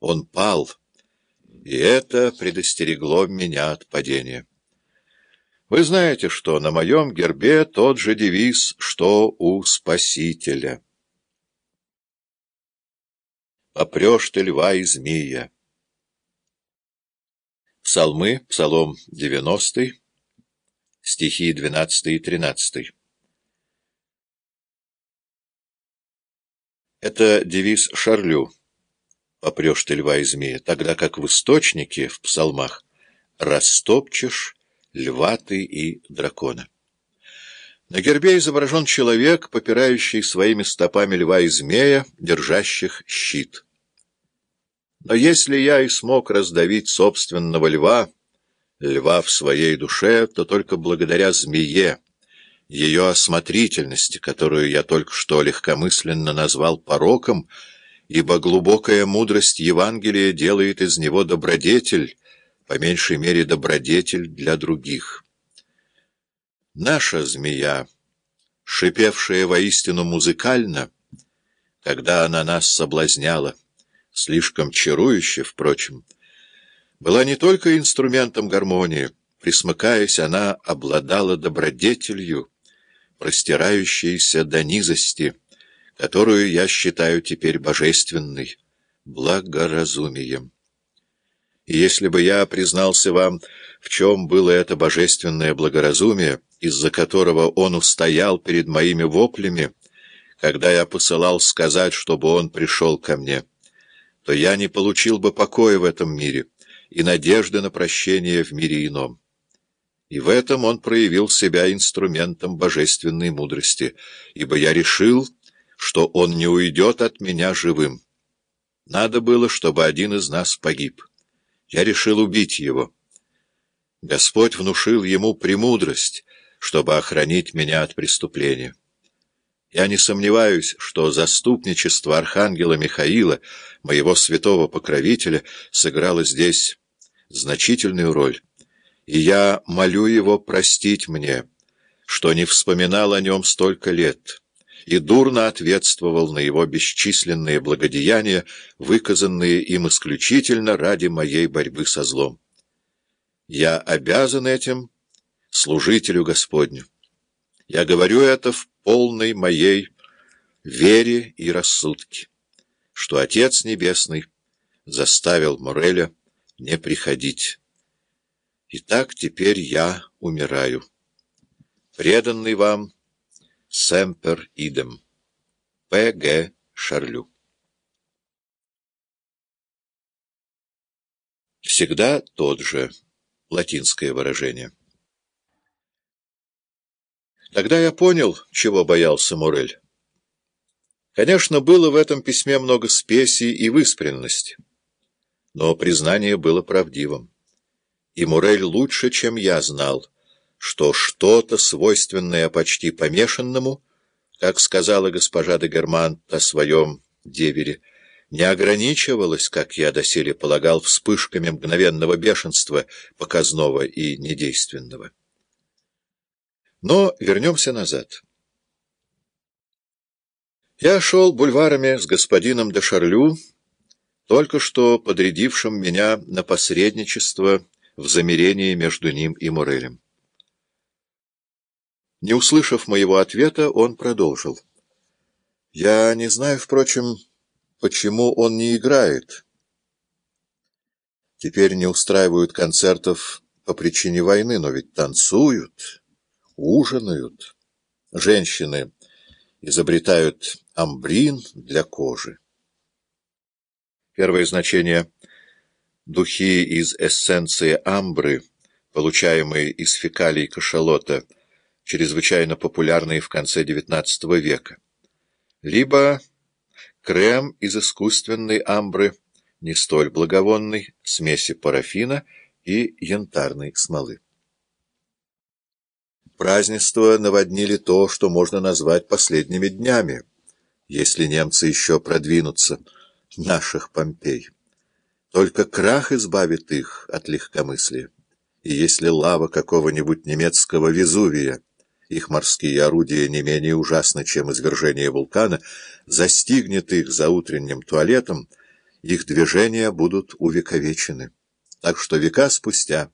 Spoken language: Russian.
Он пал, и это предостерегло меня от падения. Вы знаете, что на моем гербе тот же девиз, что у Спасителя. «Попрешь ты льва и змея». Псалмы, Псалом 90, стихи 12 и 13. Это девиз Шарлю «Попрешь ты льва и змея», тогда как в источнике, в псалмах, «Растопчешь льва ты и дракона». На гербе изображен человек, попирающий своими стопами льва и змея, держащих щит. Но если я и смог раздавить собственного льва, льва в своей душе, то только благодаря змее, ее осмотрительности, которую я только что легкомысленно назвал пороком, ибо глубокая мудрость Евангелия делает из него добродетель, по меньшей мере добродетель для других. Наша змея, шипевшая воистину музыкально, когда она нас соблазняла, слишком чарующе, впрочем, была не только инструментом гармонии, присмыкаясь, она обладала добродетелью, простирающейся до низости, которую я считаю теперь божественной, благоразумием. И если бы я признался вам, в чем было это божественное благоразумие, из-за которого он устоял перед моими воплями, когда я посылал сказать, чтобы он пришел ко мне, то я не получил бы покоя в этом мире и надежды на прощение в мире ином. И в этом он проявил себя инструментом божественной мудрости, ибо я решил, что он не уйдет от меня живым. Надо было, чтобы один из нас погиб. Я решил убить его. Господь внушил ему премудрость, чтобы охранить меня от преступления. Я не сомневаюсь, что заступничество архангела Михаила, моего святого покровителя, сыграло здесь значительную роль и я молю его простить мне, что не вспоминал о нем столько лет, и дурно ответствовал на его бесчисленные благодеяния, выказанные им исключительно ради моей борьбы со злом. Я обязан этим служителю Господню. Я говорю это в полной моей вере и рассудке, что Отец Небесный заставил Мореля не приходить. Итак, теперь я умираю. Преданный вам Семпер Идем. П. Г. Шарлю. Всегда тот же. Латинское выражение. Тогда я понял, чего боялся Мурель. Конечно, было в этом письме много спеси и выспренности, но признание было правдивым и Мурель лучше, чем я знал, что что-то свойственное почти помешанному, как сказала госпожа де Герман о своем девере, не ограничивалось, как я доселе полагал, вспышками мгновенного бешенства, показного и недейственного. Но вернемся назад. Я шел бульварами с господином де Шарлю, только что подрядившим меня на посредничество в замерении между ним и Морелем. Не услышав моего ответа, он продолжил. «Я не знаю, впрочем, почему он не играет. Теперь не устраивают концертов по причине войны, но ведь танцуют, ужинают. Женщины изобретают амбрин для кожи. Первое значение — Духи из эссенции амбры, получаемые из фекалий кашалота, чрезвычайно популярные в конце XIX века. Либо крем из искусственной амбры, не столь благовонной, смеси парафина и янтарной смолы. Празднества наводнили то, что можно назвать последними днями, если немцы еще продвинутся, наших Помпей. Только крах избавит их от легкомыслия. И если лава какого-нибудь немецкого Везувия, их морские орудия не менее ужасны, чем извержение вулкана, застигнет их за утренним туалетом, их движения будут увековечены. Так что века спустя